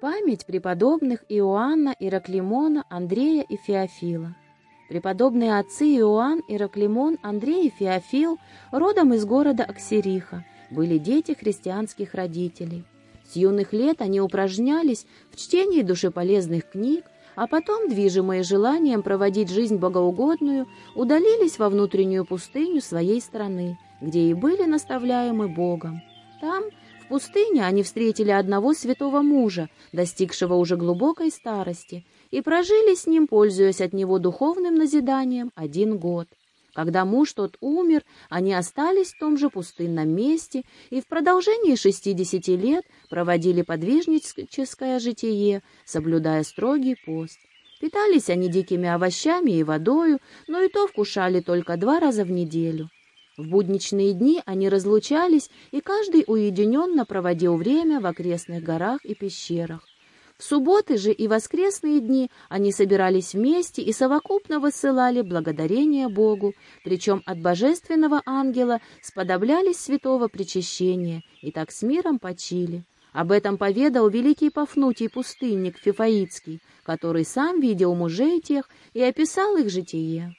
Память преподобных Иоанна, Ираклимона, Андрея и Феофила. Преподобные отцы Иоанн, Ираклимон, Андрей и Феофил, родом из города Аксериха, были дети христианских родителей. С юных лет они упражнялись в чтении душеполезных книг, а потом, движимые желанием проводить жизнь богоугодную, удалились во внутреннюю пустыню своей страны, где и были наставляемы Богом. Там пустыне они встретили одного святого мужа, достигшего уже глубокой старости, и прожили с ним, пользуясь от него духовным назиданием, один год. Когда муж тот умер, они остались в том же пустынном месте и в продолжении шестидесяти лет проводили подвижническое житие, соблюдая строгий пост. Питались они дикими овощами и водою, но и то вкушали только два раза в неделю. В будничные дни они разлучались, и каждый уединенно проводил время в окрестных горах и пещерах. В субботы же и воскресные дни они собирались вместе и совокупно высылали благодарение Богу, причем от божественного ангела сподоблялись святого причащения, и так с миром почили. Об этом поведал великий Пафнутий пустынник Фифаицкий, который сам видел мужей тех и описал их житие.